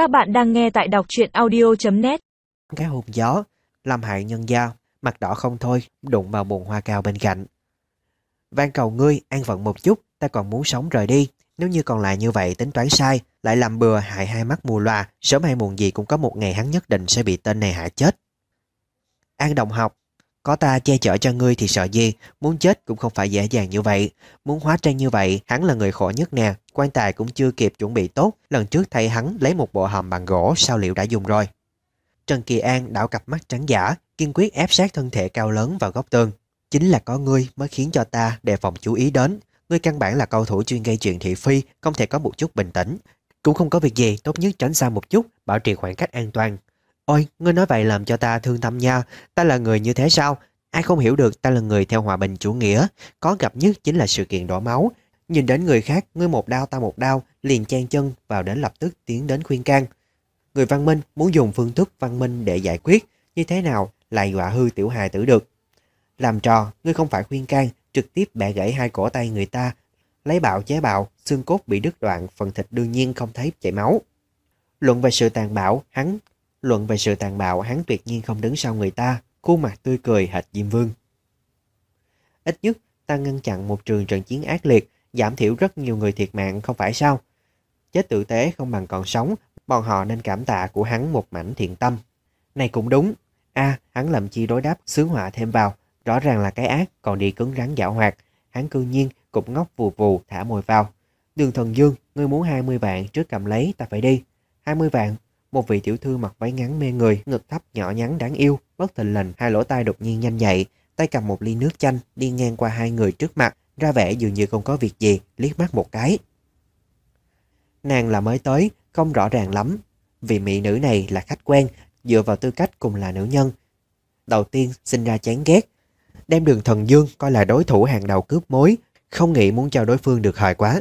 Các bạn đang nghe tại đọc truyện audio.net Cái hụt gió, làm hại nhân gia, mặt đỏ không thôi, đụng vào bồn hoa cao bên cạnh. Van cầu ngươi, an phận một chút, ta còn muốn sống rời đi. Nếu như còn lại như vậy tính toán sai, lại làm bừa hại hai mắt mù loà, sớm hay muộn gì cũng có một ngày hắn nhất định sẽ bị tên này hại chết. An đồng học, có ta che chở cho ngươi thì sợ gì, muốn chết cũng không phải dễ dàng như vậy. Muốn hóa trang như vậy, hắn là người khổ nhất nè, quan tài cũng chưa kịp chuẩn bị tốt, lần trước thay hắn lấy một bộ hầm bằng gỗ sao liệu đã dùng rồi. Trần Kỳ An đảo cặp mắt trắng giả, kiên quyết ép sát thân thể cao lớn vào góc tường. Chính là có ngươi mới khiến cho ta đề phòng chú ý đến. Ngươi căn bản là cầu thủ chuyên gây chuyện thị phi, không thể có một chút bình tĩnh. Cũng không có việc gì, tốt nhất tránh xa một chút, bảo trì khoảng cách an toàn. Ôi, ngươi nói vậy làm cho ta thương tâm nha, ta là người như thế sao? Ai không hiểu được ta là người theo hòa bình chủ nghĩa, có gặp nhất chính là sự kiện đổ máu. Nhìn đến người khác, ngươi một đau ta một đau, liền chen chân vào đến lập tức tiến đến khuyên can. Người văn minh muốn dùng phương thức văn minh để giải quyết, như thế nào lại dọa hư tiểu hài tử được. Làm trò, ngươi không phải khuyên can, trực tiếp bẻ gãy hai cổ tay người ta, lấy bạo chế bạo, xương cốt bị đứt đoạn, phần thịt đương nhiên không thấy chảy máu. Luận về sự tàn bạo, hắn luận về sự tàn bạo, hắn tuyệt nhiên không đứng sau người ta, khuôn mặt tươi cười hệt Diêm Vương. Ít nhất, ta ngăn chặn một trường trận chiến ác liệt, giảm thiểu rất nhiều người thiệt mạng không phải sao? Chết tử tế không bằng còn sống, bọn họ nên cảm tạ của hắn một mảnh thiện tâm. Này cũng đúng. a hắn làm chi đối đáp sướng họa thêm vào. Rõ ràng là cái ác, còn đi cứng rắn dạo hoạt. Hắn cư nhiên cũng ngốc vù vù thả mồi vào. Đường thần dương, ngươi muốn 20 vạn trước cầm lấy, ta phải đi. 20 vạn, một vị tiểu thư mặc váy ngắn mê người, ngực thấp nhỏ nhắn đáng yêu, bất thình lình, hai lỗ tai đột nhiên nhanh nhạy, tay cầm một ly nước chanh đi ngang qua hai người trước mặt, ra vẻ dường như không có việc gì, liếc mắt một cái. Nàng là mới tới, không rõ ràng lắm, vì mỹ nữ này là khách quen, dựa vào tư cách cùng là nữ nhân. Đầu tiên sinh ra chán ghét, đem đường thần dương coi là đối thủ hàng đầu cướp mối, không nghĩ muốn cho đối phương được hời quá.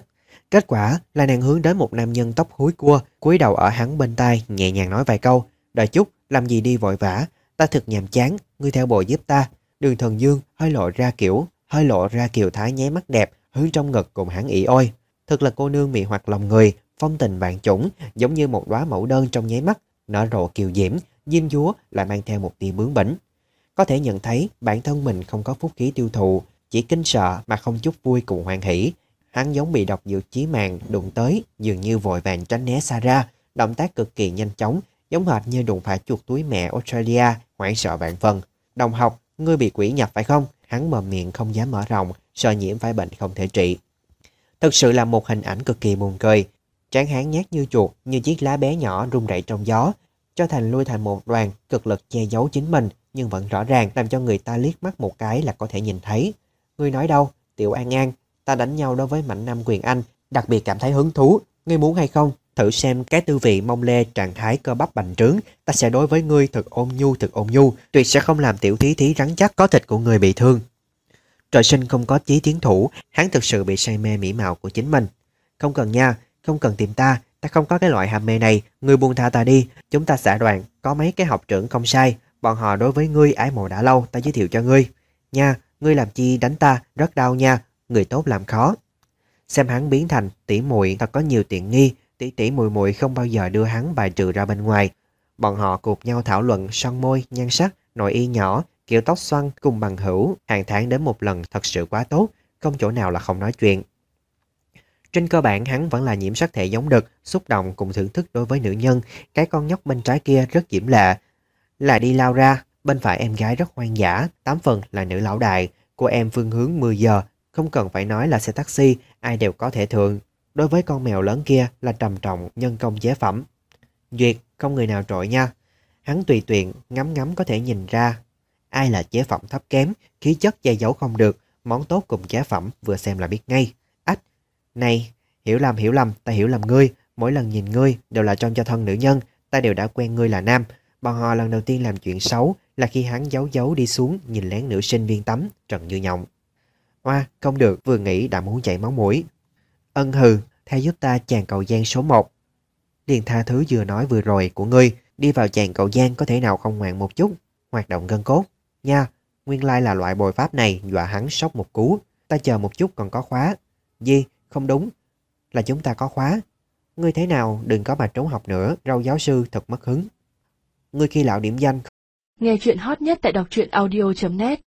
Kết quả là nàng hướng đến một nam nhân tóc húi cua, cúi đầu ở hắn bên tai, nhẹ nhàng nói vài câu. Đợi chút, làm gì đi vội vã, ta thật nhàm chán, ngươi theo bộ giúp ta. Đường thần dương hơi lộ ra kiểu, hơi lộ ra kiều thái nháy mắt đẹp, hướng trong ngực cùng hắn ỉ ôi. Thật là cô nương mị hoặc lòng người, phong tình vạn chủng, giống như một đóa mẫu đơn trong nháy mắt, nở rộ kiều diễm, diêm dúa lại mang theo một tia bướng bỉnh. Có thể nhận thấy bản thân mình không có phúc khí tiêu thụ, chỉ kinh sợ mà không chút vui cùng hoan hỷ, Hắn giống bị độc dược chí màng đụng tới, dường như vội vàng tránh né xa ra, động tác cực kỳ nhanh chóng, giống hệt như đụng phải chuột túi mẹ Australia, hoảng sợ vạn phần. Đồng học, ngươi bị quỷ nhập phải không? Hắn mờ miệng không dám mở rộng, sợ nhiễm phải bệnh không thể trị. Thực sự là một hình ảnh cực kỳ buồn cười. Tráng hán nhát như chuột, như chiếc lá bé nhỏ rung rẩy trong gió, cho thành lui thành một đoàn, cực lực che giấu chính mình, nhưng vẫn rõ ràng làm cho người ta liếc mắt một cái là có thể nhìn thấy. Ngươi nói đâu? Tiểu An An, ta đánh nhau đối với mạnh nam quyền Anh, đặc biệt cảm thấy hứng thú. Ngươi muốn hay không? Thử xem cái tư vị mông lê trạng thái cơ bắp bành trướng, ta sẽ đối với ngươi thật ôn nhu thật ôn nhu, tuyệt sẽ không làm tiểu thí thí rắn chắc có thịt của người bị thương. Trời sinh không có chí tiến thủ, hắn thực sự bị say mê mỹ mạo của chính mình. Không cần nha, không cần tìm ta, ta không có cái loại ham mê này, ngươi buông tha ta đi, chúng ta xả đoàn, có mấy cái học trưởng không sai, bọn họ đối với ngươi ái mộ đã lâu, ta giới thiệu cho ngươi. Nha, ngươi làm chi đánh ta, rất đau nha, người tốt làm khó. Xem hắn biến thành tỷ muội thật có nhiều tiện nghi, tỷ tỷ mùi mùi không bao giờ đưa hắn bài trừ ra bên ngoài. Bọn họ cùng nhau thảo luận son môi, nhan sắc, nội y nhỏ, kiểu tóc xoăn cùng bằng hữu, hàng tháng đến một lần thật sự quá tốt, không chỗ nào là không nói chuyện. Trên cơ bản hắn vẫn là nhiễm sắc thể giống đực, xúc động cùng thưởng thức đối với nữ nhân, cái con nhóc bên trái kia rất diễm lệ. Là đi lao ra, bên phải em gái rất hoang dã, tám phần là nữ lão đại, cô em phương hướng 10 giờ không cần phải nói là xe taxi, ai đều có thể thường. Đối với con mèo lớn kia là trầm trọng nhân công chế phẩm. Duyệt, không người nào trội nha. Hắn tùy tiện, ngắm ngắm có thể nhìn ra. Ai là chế phẩm thấp kém, khí chất che giấu không được, món tốt cùng chế phẩm vừa xem là biết ngay. Ách, này, hiểu lầm hiểu lầm, ta hiểu lầm ngươi. Mỗi lần nhìn ngươi đều là trong cho thân nữ nhân, ta đều đã quen ngươi là nam. Bọn họ lần đầu tiên làm chuyện xấu là khi hắn giấu giấu đi xuống nhìn lén nữ sinh viên tắm, Trần Như Nhộng. Hoa, không được, vừa nghĩ đã muốn chảy máu mũi. Ân hừ, theo giúp ta chàng cầu gian số 1. Liền tha thứ vừa nói vừa rồi của ngươi, đi vào chàng cầu gian có thể nào không ngoạn một chút, hoạt động gân cốt. Nha, nguyên lai là loại bồi pháp này dọa hắn sốc một cú. Ta chờ một chút còn có khóa. Di, không đúng, là chúng ta có khóa. Ngươi thế nào đừng có mà trốn học nữa, râu giáo sư thật mất hứng. Ngươi khi lão điểm danh Nghe chuyện hot nhất tại đọc truyện audio.net